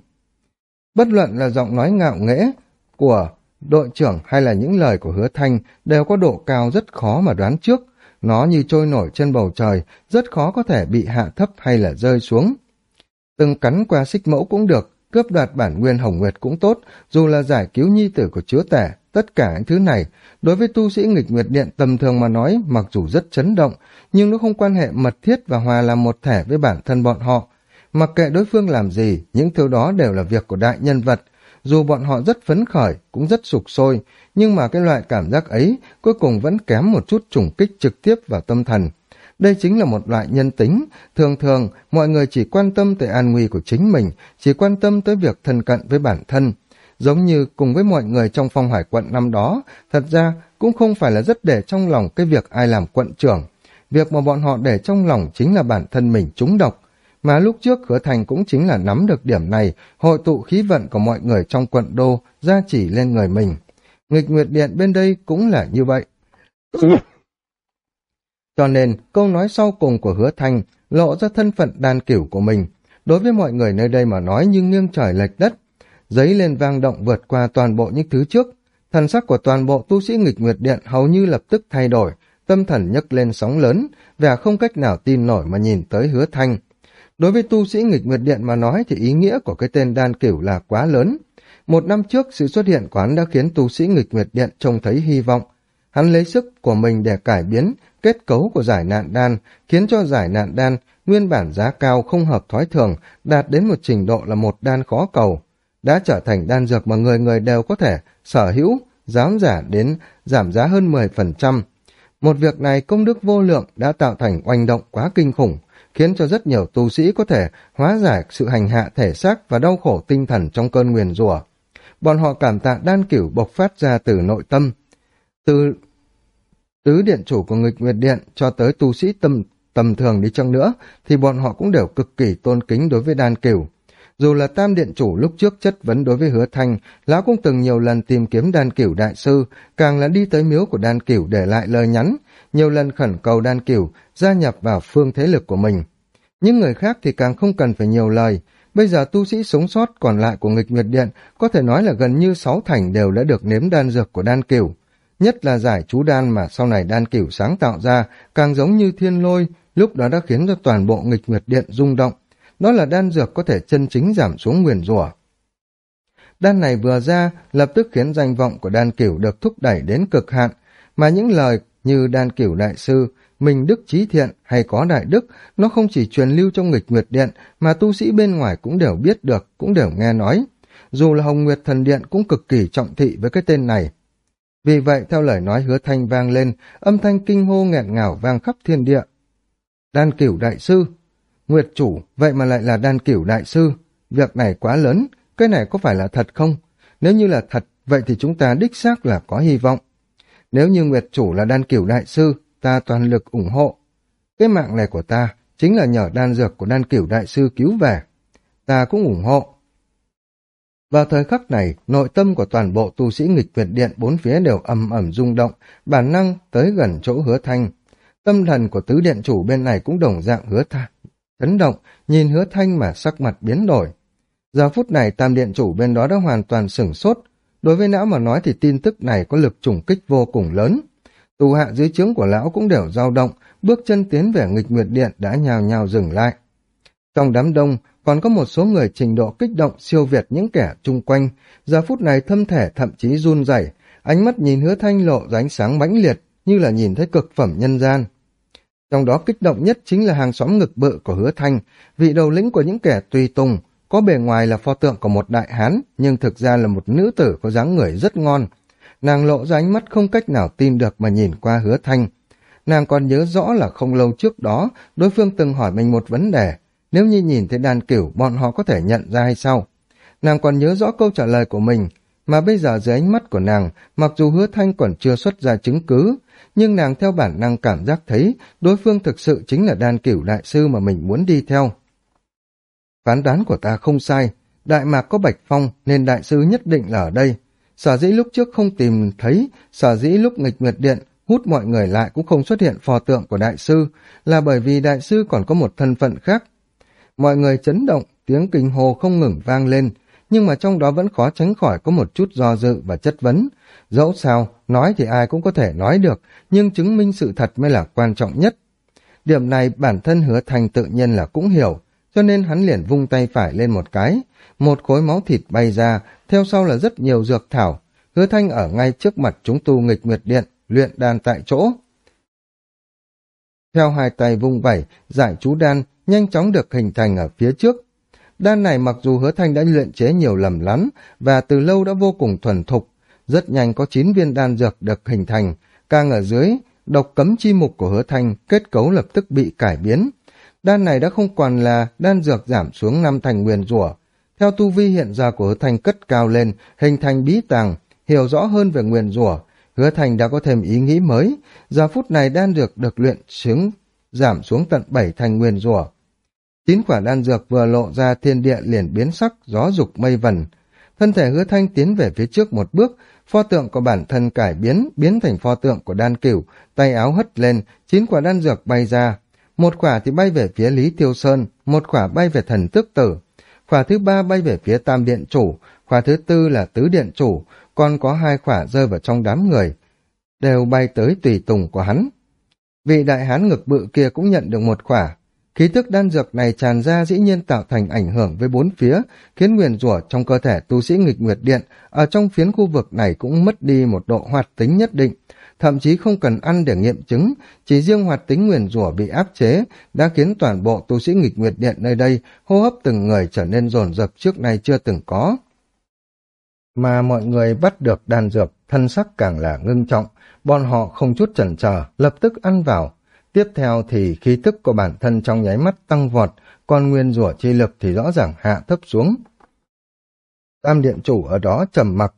Bất luận là giọng nói ngạo nghễ của đội trưởng hay là những lời của hứa thanh đều có độ cao rất khó mà đoán trước. Nó như trôi nổi trên bầu trời, rất khó có thể bị hạ thấp hay là rơi xuống. Từng cắn qua xích mẫu cũng được, cướp đoạt bản nguyên hồng nguyệt cũng tốt, dù là giải cứu nhi tử của chúa tể, tất cả những thứ này, đối với tu sĩ nghịch nguyệt điện tầm thường mà nói, mặc dù rất chấn động, nhưng nó không quan hệ mật thiết và hòa làm một thể với bản thân bọn họ. Mặc kệ đối phương làm gì, những thứ đó đều là việc của đại nhân vật, dù bọn họ rất phấn khởi, cũng rất sục sôi, nhưng mà cái loại cảm giác ấy cuối cùng vẫn kém một chút trùng kích trực tiếp vào tâm thần. Đây chính là một loại nhân tính, thường thường mọi người chỉ quan tâm tới an nguy của chính mình, chỉ quan tâm tới việc thân cận với bản thân. Giống như cùng với mọi người trong phong hải quận năm đó, thật ra cũng không phải là rất để trong lòng cái việc ai làm quận trưởng. Việc mà bọn họ để trong lòng chính là bản thân mình trúng độc, mà lúc trước hứa thành cũng chính là nắm được điểm này, hội tụ khí vận của mọi người trong quận đô, ra chỉ lên người mình. Nghịch Nguyệt Điện bên đây cũng là như vậy. Cho nên, câu nói sau cùng của hứa thành lộ ra thân phận đàn cửu của mình. Đối với mọi người nơi đây mà nói như nghiêng trời lệch đất, giấy lên vang động vượt qua toàn bộ những thứ trước. Thần sắc của toàn bộ tu sĩ nghịch nguyệt điện hầu như lập tức thay đổi, tâm thần nhấc lên sóng lớn, và không cách nào tin nổi mà nhìn tới hứa thanh. Đối với tu sĩ nghịch nguyệt điện mà nói thì ý nghĩa của cái tên đan cửu là quá lớn. Một năm trước, sự xuất hiện của hắn đã khiến tu sĩ nghịch nguyệt điện trông thấy hy vọng. Hắn lấy sức của mình để cải biến kết cấu của giải nạn đan, khiến cho giải nạn đan nguyên bản giá cao không hợp thói thường, đạt đến một trình độ là một đan khó cầu. Đã trở thành đan dược mà người người đều có thể sở hữu, dám giả đến giảm giá hơn 10%. Một việc này công đức vô lượng đã tạo thành oanh động quá kinh khủng, khiến cho rất nhiều tu sĩ có thể hóa giải sự hành hạ thể xác và đau khổ tinh thần trong cơn nguyền rủa. Bọn họ cảm tạ đan cửu bộc phát ra từ nội tâm. Từ tứ điện chủ của nghịch nguyệt điện cho tới tu sĩ tâm tầm thường đi chăng nữa, thì bọn họ cũng đều cực kỳ tôn kính đối với đan cửu. Dù là tam điện chủ lúc trước chất vấn đối với hứa thanh, lão cũng từng nhiều lần tìm kiếm đan cửu đại sư, càng là đi tới miếu của đan cửu để lại lời nhắn, nhiều lần khẩn cầu đan cửu gia nhập vào phương thế lực của mình. Những người khác thì càng không cần phải nhiều lời, bây giờ tu sĩ sống sót còn lại của nghịch nguyệt điện có thể nói là gần như sáu thành đều đã được nếm đan dược của đan cửu. Nhất là giải chú đan mà sau này đan cửu sáng tạo ra, càng giống như thiên lôi, lúc đó đã khiến cho toàn bộ nghịch nguyệt điện rung động. Đó là đan dược có thể chân chính giảm xuống nguyền rủa. Đan này vừa ra, lập tức khiến danh vọng của đan cửu được thúc đẩy đến cực hạn, mà những lời như đan cửu đại sư, mình đức trí thiện hay có đại đức, nó không chỉ truyền lưu trong nghịch nguyệt điện, mà tu sĩ bên ngoài cũng đều biết được, cũng đều nghe nói. Dù là Hồng Nguyệt Thần Điện cũng cực kỳ trọng thị với cái tên này. Vì vậy, theo lời nói hứa thanh vang lên, âm thanh kinh hô nghẹn ngào vang khắp thiên địa. Đan cửu đại sư, Nguyệt chủ, vậy mà lại là đan cửu đại sư. Việc này quá lớn, cái này có phải là thật không? Nếu như là thật, vậy thì chúng ta đích xác là có hy vọng. Nếu như Nguyệt chủ là đan cửu đại sư, ta toàn lực ủng hộ. Cái mạng này của ta chính là nhờ đan dược của đan cửu đại sư cứu về. Ta cũng ủng hộ. Vào thời khắc này, nội tâm của toàn bộ tu sĩ nghịch Việt Điện bốn phía đều ầm ầm rung động, bản năng tới gần chỗ hứa thanh. Tâm thần của tứ điện chủ bên này cũng đồng dạng hứa thanh, chấn động, nhìn hứa thanh mà sắc mặt biến đổi. Giờ phút này tam điện chủ bên đó đã hoàn toàn sửng sốt. Đối với não mà nói thì tin tức này có lực trùng kích vô cùng lớn. Tù hạ dưới trướng của lão cũng đều dao động, bước chân tiến về nghịch nguyệt điện đã nhào nhào dừng lại. Trong đám đông, còn có một số người trình độ kích động siêu việt những kẻ chung quanh, giờ phút này thâm thể thậm chí run rẩy, ánh mắt nhìn hứa thanh lộ ánh sáng mãnh liệt như là nhìn thấy cực phẩm nhân gian. Trong đó kích động nhất chính là hàng xóm ngực bự của hứa thanh, vị đầu lĩnh của những kẻ tùy tùng, có bề ngoài là pho tượng của một đại hán, nhưng thực ra là một nữ tử có dáng người rất ngon. Nàng lộ ra ánh mắt không cách nào tin được mà nhìn qua hứa thanh. Nàng còn nhớ rõ là không lâu trước đó, đối phương từng hỏi mình một vấn đề, nếu như nhìn thấy đàn cửu, bọn họ có thể nhận ra hay sao? Nàng còn nhớ rõ câu trả lời của mình, mà bây giờ dưới ánh mắt của nàng, mặc dù hứa thanh còn chưa xuất ra chứng cứ, nhưng nàng theo bản năng cảm giác thấy đối phương thực sự chính là đan cửu đại sư mà mình muốn đi theo. Phán đoán của ta không sai, Đại Mạc có Bạch Phong nên đại sư nhất định là ở đây. Sở dĩ lúc trước không tìm thấy, sở dĩ lúc nghịch nguyệt điện hút mọi người lại cũng không xuất hiện phò tượng của đại sư, là bởi vì đại sư còn có một thân phận khác. Mọi người chấn động, tiếng kinh hồ không ngừng vang lên, nhưng mà trong đó vẫn khó tránh khỏi có một chút do dự và chất vấn. Dẫu sao, nói thì ai cũng có thể nói được, nhưng chứng minh sự thật mới là quan trọng nhất. Điểm này bản thân hứa thành tự nhiên là cũng hiểu, cho nên hắn liền vung tay phải lên một cái. Một khối máu thịt bay ra, theo sau là rất nhiều dược thảo. Hứa thanh ở ngay trước mặt chúng tu nghịch nguyệt điện, luyện đan tại chỗ. Theo hai tay vung vẩy, giải chú đan nhanh chóng được hình thành ở phía trước. Đan này mặc dù hứa thanh đã luyện chế nhiều lầm lắm và từ lâu đã vô cùng thuần thục, rất nhanh có 9 viên đan dược được hình thành, càng ở dưới, độc cấm chi mục của hứa thanh kết cấu lập tức bị cải biến. Đan này đã không còn là đan dược giảm xuống năm thành nguyên rủa. Theo tu vi hiện giờ của hứa thanh cất cao lên, hình thành bí tàng, hiểu rõ hơn về nguyên rủa, hứa Thanh đã có thêm ý nghĩ mới. Giờ phút này đan dược được luyện xuống giảm xuống tận bảy thành nguyên rủa. Chín quả đan dược vừa lộ ra thiên địa liền biến sắc, gió dục mây vần. Thân thể hứa thanh tiến về phía trước một bước, pho tượng của bản thân cải biến, biến thành pho tượng của đan cửu, tay áo hất lên, chín quả đan dược bay ra. Một quả thì bay về phía Lý Tiêu Sơn, một quả bay về thần tước tử. Quả thứ ba bay về phía tam điện chủ, quả thứ tư là tứ điện chủ, còn có hai quả rơi vào trong đám người, đều bay tới tùy tùng của hắn. Vị đại hán ngực bự kia cũng nhận được một quả. Khí tức đan dược này tràn ra dĩ nhiên tạo thành ảnh hưởng với bốn phía, khiến nguyền rủa trong cơ thể tu sĩ nghịch nguyệt điện ở trong phiến khu vực này cũng mất đi một độ hoạt tính nhất định. thậm chí không cần ăn để nghiệm chứng, chỉ riêng hoạt tính nguyền rủa bị áp chế đã khiến toàn bộ tu sĩ nghịch nguyệt điện nơi đây hô hấp từng người trở nên rồn rập trước nay chưa từng có. Mà mọi người bắt được đan dược, thân sắc càng là ngưng trọng, bọn họ không chút chần chờ, lập tức ăn vào. Tiếp theo thì khí tức của bản thân trong nháy mắt tăng vọt, còn nguyên rủa chi lực thì rõ ràng hạ thấp xuống. Tam điện chủ ở đó trầm mặc.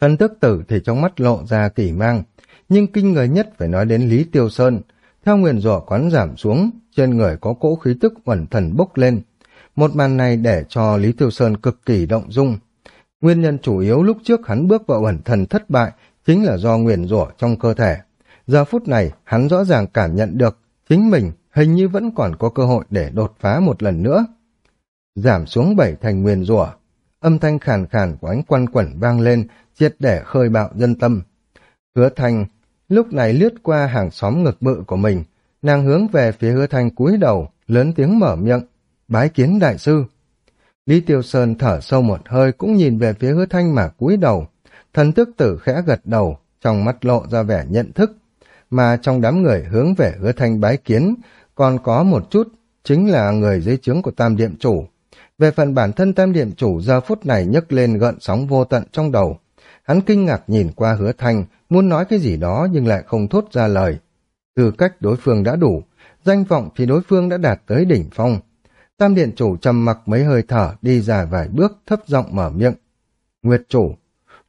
Thân thức tử thì trong mắt lộ ra kỳ mang, nhưng kinh người nhất phải nói đến Lý Tiêu Sơn. Theo nguyên rủa quán giảm xuống, trên người có cỗ khí tức uẩn thần bốc lên. Một màn này để cho Lý Tiêu Sơn cực kỳ động dung. Nguyên nhân chủ yếu lúc trước hắn bước vào uẩn thần thất bại chính là do nguyền rủa trong cơ thể. Giờ phút này, hắn rõ ràng cảm nhận được chính mình hình như vẫn còn có cơ hội để đột phá một lần nữa. Giảm xuống bảy thành nguyền rủa, âm thanh khàn khàn của ánh quan quẩn vang lên, triệt để khơi bạo dân tâm. Hứa Thanh lúc này lướt qua hàng xóm ngực bự của mình, nàng hướng về phía Hứa Thanh cúi đầu, lớn tiếng mở miệng, bái kiến đại sư. Lý Tiêu Sơn thở sâu một hơi cũng nhìn về phía Hứa Thanh mà cúi đầu, thần thức tử khẽ gật đầu, trong mắt lộ ra vẻ nhận thức, mà trong đám người hướng về Hứa Thanh bái kiến, còn có một chút chính là người dưới trướng của Tam Điện Chủ. Về phần bản thân Tam Điện Chủ giờ phút này nhấc lên gợn sóng vô tận trong đầu. Hắn kinh ngạc nhìn qua hứa thanh, muốn nói cái gì đó nhưng lại không thốt ra lời. Tư cách đối phương đã đủ, danh vọng thì đối phương đã đạt tới đỉnh phong. Tam Điện Chủ trầm mặc mấy hơi thở đi dài vài bước thấp giọng mở miệng. Nguyệt Chủ,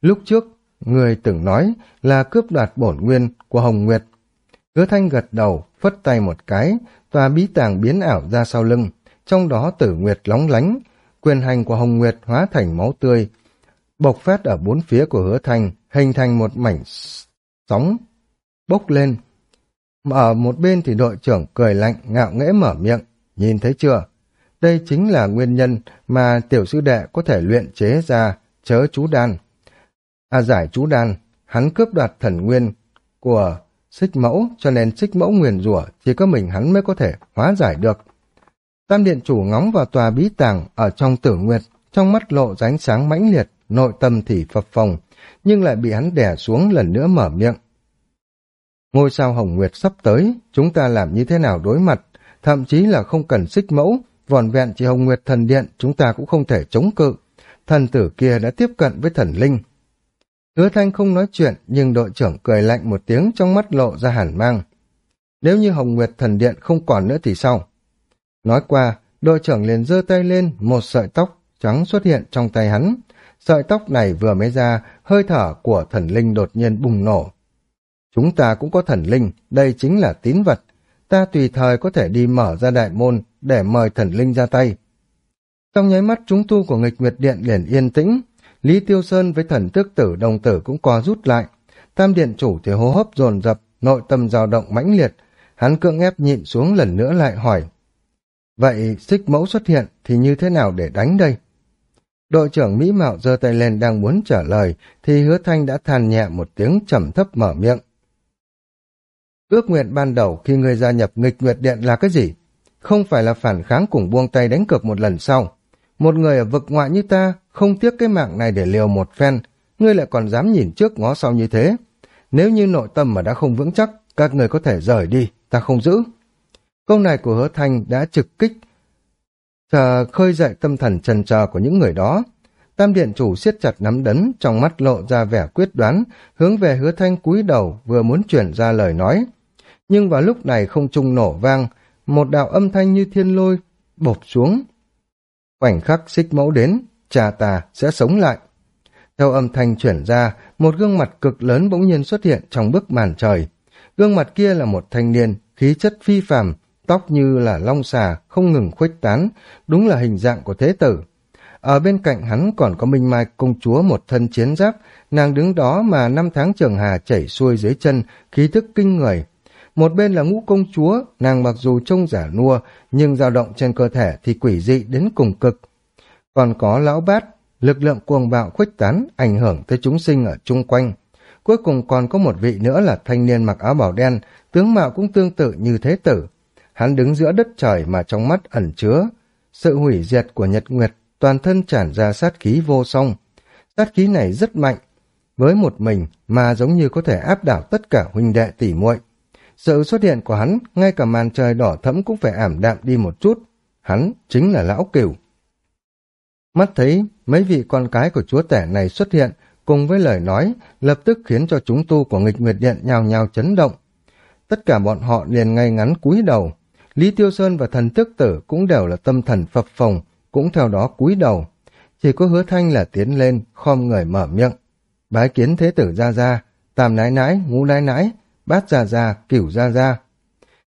lúc trước người từng nói là cướp đoạt bổn nguyên của Hồng Nguyệt. Hứa Thanh gật đầu, phất tay một cái, tòa bí tàng biến ảo ra sau lưng, trong đó tử nguyệt lóng lánh, quyền hành của Hồng Nguyệt hóa thành máu tươi, bộc phát ở bốn phía của hứa thanh, hình thành một mảnh sóng bốc lên. Ở một bên thì đội trưởng cười lạnh, ngạo nghễ mở miệng, nhìn thấy chưa? Đây chính là nguyên nhân mà tiểu sư đệ có thể luyện chế ra chớ chú đan. À giải chú đan, hắn cướp đoạt thần nguyên của xích mẫu, cho nên xích mẫu nguyền rủa chỉ có mình hắn mới có thể hóa giải được. Tam điện chủ ngóng vào tòa bí tàng ở trong tử nguyệt, trong mắt lộ ránh sáng mãnh liệt, nội tâm thì phập phồng, nhưng lại bị hắn đè xuống lần nữa mở miệng. Ngôi sao hồng nguyệt sắp tới, chúng ta làm như thế nào đối mặt, thậm chí là không cần xích mẫu, vòn vẹn chỉ hồng nguyệt thần điện chúng ta cũng không thể chống cự. Thần tử kia đã tiếp cận với thần linh, Hứa Thanh không nói chuyện, nhưng đội trưởng cười lạnh một tiếng trong mắt lộ ra hẳn mang. Nếu như Hồng Nguyệt thần điện không còn nữa thì sao? Nói qua, đội trưởng liền giơ tay lên, một sợi tóc trắng xuất hiện trong tay hắn. Sợi tóc này vừa mới ra, hơi thở của thần linh đột nhiên bùng nổ. Chúng ta cũng có thần linh, đây chính là tín vật. Ta tùy thời có thể đi mở ra đại môn để mời thần linh ra tay. Trong nháy mắt chúng tu của nghịch nguyệt điện liền yên tĩnh, Lý Tiêu Sơn với thần tước tử đồng tử cũng co rút lại. Tam điện chủ thì hô hấp dồn dập, nội tâm dao động mãnh liệt. Hắn cưỡng ép nhịn xuống lần nữa lại hỏi. Vậy xích mẫu xuất hiện thì như thế nào để đánh đây? Đội trưởng Mỹ Mạo giơ tay lên đang muốn trả lời thì hứa thanh đã than nhẹ một tiếng trầm thấp mở miệng. Ước nguyện ban đầu khi người gia nhập nghịch nguyệt điện là cái gì? Không phải là phản kháng cùng buông tay đánh cược một lần sau. Một người ở vực ngoại như ta không tiếc cái mạng này để liều một phen, ngươi lại còn dám nhìn trước ngó sau như thế. Nếu như nội tâm mà đã không vững chắc, các người có thể rời đi, ta không giữ. Câu này của hứa thanh đã trực kích, chờ khơi dậy tâm thần trần trờ của những người đó. Tam điện chủ siết chặt nắm đấm, trong mắt lộ ra vẻ quyết đoán, hướng về hứa thanh cúi đầu vừa muốn chuyển ra lời nói. Nhưng vào lúc này không trung nổ vang, một đạo âm thanh như thiên lôi bột xuống. Khoảnh khắc xích mẫu đến, cha ta sẽ sống lại. Theo âm thanh chuyển ra, một gương mặt cực lớn bỗng nhiên xuất hiện trong bức màn trời. Gương mặt kia là một thanh niên, khí chất phi phàm, tóc như là long xà, không ngừng khuếch tán, đúng là hình dạng của thế tử. Ở bên cạnh hắn còn có Minh Mai công chúa một thân chiến giáp, nàng đứng đó mà năm tháng trường hà chảy xuôi dưới chân, khí thức kinh người. Một bên là ngũ công chúa, nàng mặc dù trông giả nua, nhưng dao động trên cơ thể thì quỷ dị đến cùng cực. Còn có lão bát, lực lượng cuồng bạo khuếch tán, ảnh hưởng tới chúng sinh ở chung quanh. Cuối cùng còn có một vị nữa là thanh niên mặc áo bảo đen, tướng mạo cũng tương tự như thế tử. Hắn đứng giữa đất trời mà trong mắt ẩn chứa. Sự hủy diệt của Nhật Nguyệt, toàn thân tràn ra sát khí vô song. Sát khí này rất mạnh. với một mình mà giống như có thể áp đảo tất cả huynh đệ tỷ muội. Sự xuất hiện của hắn, ngay cả màn trời đỏ thẫm cũng phải ảm đạm đi một chút. Hắn chính là lão cửu. Mắt thấy mấy vị con cái của chúa tể này xuất hiện cùng với lời nói lập tức khiến cho chúng tu của nghịch nguyệt điện nhào nhào chấn động. Tất cả bọn họ liền ngay ngắn cúi đầu. Lý Tiêu Sơn và thần tước tử cũng đều là tâm thần phập phồng, cũng theo đó cúi đầu. Chỉ có hứa thanh là tiến lên, khom người mở miệng. Bái kiến thế tử ra ra, tam nái nái, ngũ nái nái, bát ra ra, cửu ra ra.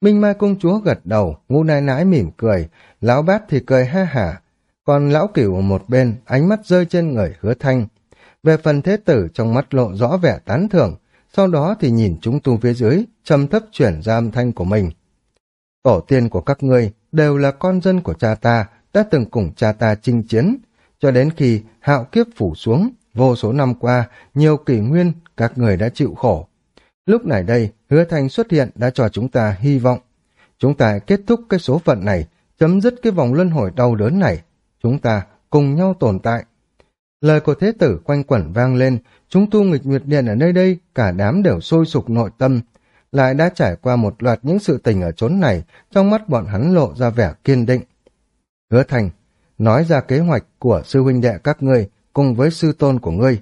Minh Mai công chúa gật đầu, ngũ nai nái mỉm cười, lão bát thì cười ha hả, còn lão cửu ở một bên, ánh mắt rơi trên người hứa thanh. Về phần thế tử trong mắt lộ rõ vẻ tán thưởng, sau đó thì nhìn chúng tu phía dưới, trầm thấp chuyển ra âm thanh của mình. Tổ tiên của các ngươi đều là con dân của cha ta, đã từng cùng cha ta chinh chiến, cho đến khi hạo kiếp phủ xuống, vô số năm qua, nhiều kỷ nguyên, các người đã chịu khổ. Lúc này đây, hứa thanh xuất hiện đã cho chúng ta hy vọng. Chúng ta kết thúc cái số phận này, chấm dứt cái vòng luân hồi đau đớn này. Chúng ta cùng nhau tồn tại. Lời của thế tử quanh quẩn vang lên, chúng tu nghịch nguyệt điện ở nơi đây, cả đám đều sôi sục nội tâm. Lại đã trải qua một loạt những sự tình ở chốn này, trong mắt bọn hắn lộ ra vẻ kiên định. Hứa thành, nói ra kế hoạch của sư huynh đệ các ngươi cùng với sư tôn của ngươi.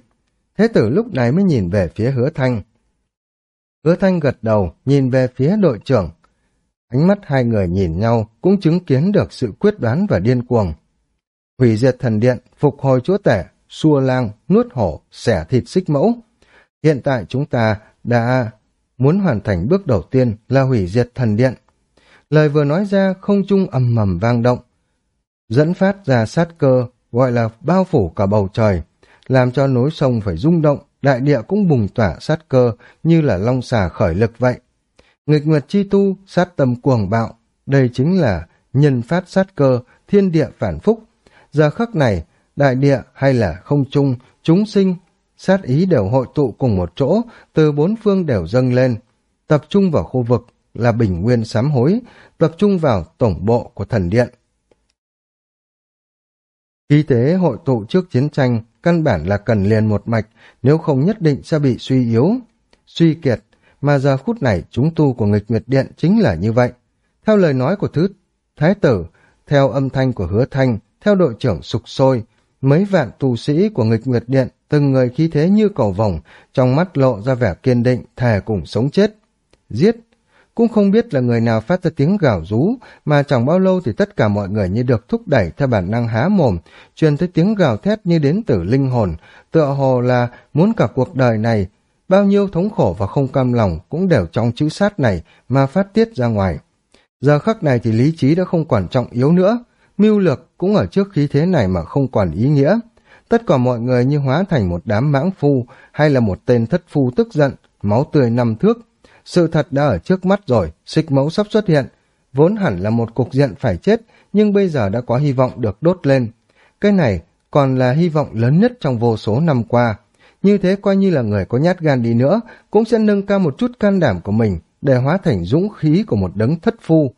Thế tử lúc này mới nhìn về phía hứa thanh. Hứa thanh gật đầu, nhìn về phía đội trưởng. Ánh mắt hai người nhìn nhau cũng chứng kiến được sự quyết đoán và điên cuồng. Hủy diệt thần điện, phục hồi chúa tể, xua lang, nuốt hổ, xẻ thịt xích mẫu. Hiện tại chúng ta đã muốn hoàn thành bước đầu tiên là hủy diệt thần điện. Lời vừa nói ra không trung ầm mầm vang động, dẫn phát ra sát cơ, gọi là bao phủ cả bầu trời, làm cho núi sông phải rung động, đại địa cũng bùng tỏa sát cơ như là long xà khởi lực vậy. Nghịch nguyệt chi tu, sát tâm cuồng bạo, đây chính là nhân phát sát cơ, thiên địa phản phúc. Giờ khắc này, đại địa hay là không trung, chúng sinh, sát ý đều hội tụ cùng một chỗ, từ bốn phương đều dâng lên, tập trung vào khu vực là bình nguyên sám hối, tập trung vào tổng bộ của thần điện. Khí tế hội tụ trước chiến tranh, căn bản là cần liền một mạch, nếu không nhất định sẽ bị suy yếu, suy kiệt, mà giờ phút này chúng tu của nghịch nguyệt điện chính là như vậy. Theo lời nói của thứ thái tử, theo âm thanh của hứa thanh, theo đội trưởng sục sôi, mấy vạn tu sĩ của nghịch nguyệt điện, từng người khí thế như cầu vồng, trong mắt lộ ra vẻ kiên định, thề cùng sống chết. Giết! Cũng không biết là người nào phát ra tiếng gào rú, mà chẳng bao lâu thì tất cả mọi người như được thúc đẩy theo bản năng há mồm, truyền tới tiếng gào thét như đến từ linh hồn, tựa hồ là muốn cả cuộc đời này, bao nhiêu thống khổ và không cam lòng cũng đều trong chữ sát này mà phát tiết ra ngoài. Giờ khắc này thì lý trí đã không quan trọng yếu nữa, mưu lược cũng ở trước khí thế này mà không còn ý nghĩa. Tất cả mọi người như hóa thành một đám mãng phu hay là một tên thất phu tức giận, máu tươi năm thước. Sự thật đã ở trước mắt rồi, xích mẫu sắp xuất hiện. Vốn hẳn là một cục diện phải chết, nhưng bây giờ đã có hy vọng được đốt lên. Cái này còn là hy vọng lớn nhất trong vô số năm qua. Như thế coi như là người có nhát gan đi nữa, cũng sẽ nâng cao một chút can đảm của mình để hóa thành dũng khí của một đấng thất phu.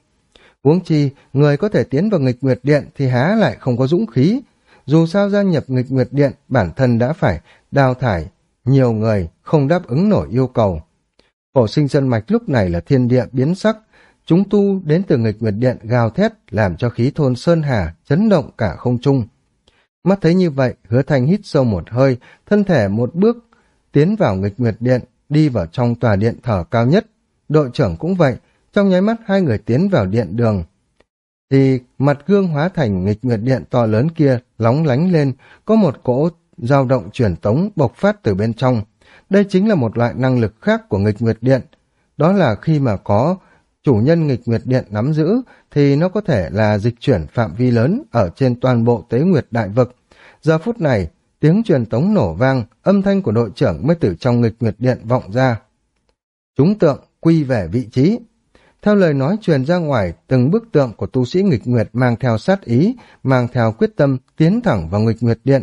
Huống chi, người có thể tiến vào nghịch nguyệt điện thì há lại không có dũng khí. Dù sao gia nhập nghịch nguyệt điện, bản thân đã phải đào thải nhiều người không đáp ứng nổi yêu cầu. Hổ sinh dân mạch lúc này là thiên địa biến sắc, chúng tu đến từ nghịch nguyệt điện gào thét làm cho khí thôn Sơn Hà chấn động cả không trung. Mắt thấy như vậy, hứa thanh hít sâu một hơi, thân thể một bước, tiến vào nghịch nguyệt điện, đi vào trong tòa điện thở cao nhất. Đội trưởng cũng vậy, trong nháy mắt hai người tiến vào điện đường. Thì mặt gương hóa thành nghịch nguyệt điện to lớn kia lóng lánh lên, có một cỗ dao động truyền tống bộc phát từ bên trong. Đây chính là một loại năng lực khác của nghịch nguyệt điện. Đó là khi mà có chủ nhân nghịch nguyệt điện nắm giữ thì nó có thể là dịch chuyển phạm vi lớn ở trên toàn bộ tế nguyệt đại vực. Giờ phút này, tiếng truyền tống nổ vang, âm thanh của đội trưởng mới từ trong nghịch nguyệt điện vọng ra. Chúng tượng quy về vị trí. Theo lời nói truyền ra ngoài, từng bức tượng của tu sĩ nghịch nguyệt mang theo sát ý, mang theo quyết tâm tiến thẳng vào nghịch nguyệt điện.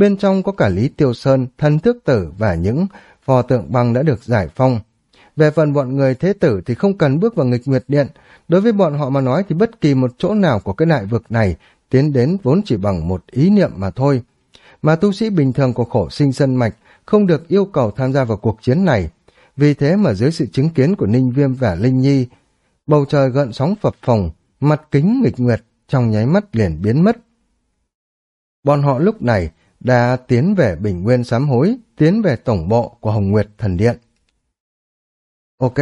Bên trong có cả Lý Tiêu Sơn, thân thước tử và những phò tượng băng đã được giải phong. Về phần bọn người thế tử thì không cần bước vào nghịch nguyệt điện. Đối với bọn họ mà nói thì bất kỳ một chỗ nào của cái đại vực này tiến đến vốn chỉ bằng một ý niệm mà thôi. Mà tu sĩ bình thường của khổ sinh sân mạch không được yêu cầu tham gia vào cuộc chiến này. Vì thế mà dưới sự chứng kiến của Ninh Viêm và Linh Nhi, bầu trời gợn sóng phập phồng, mặt kính nghịch nguyệt trong nháy mắt liền biến mất. Bọn họ lúc này đã tiến về Bình Nguyên sám hối, tiến về tổng bộ của Hồng Nguyệt Thần Điện. Ok,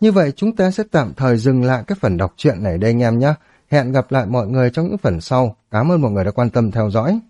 như vậy chúng ta sẽ tạm thời dừng lại cái phần đọc truyện này đây anh em nhé. Hẹn gặp lại mọi người trong những phần sau. Cảm ơn mọi người đã quan tâm theo dõi.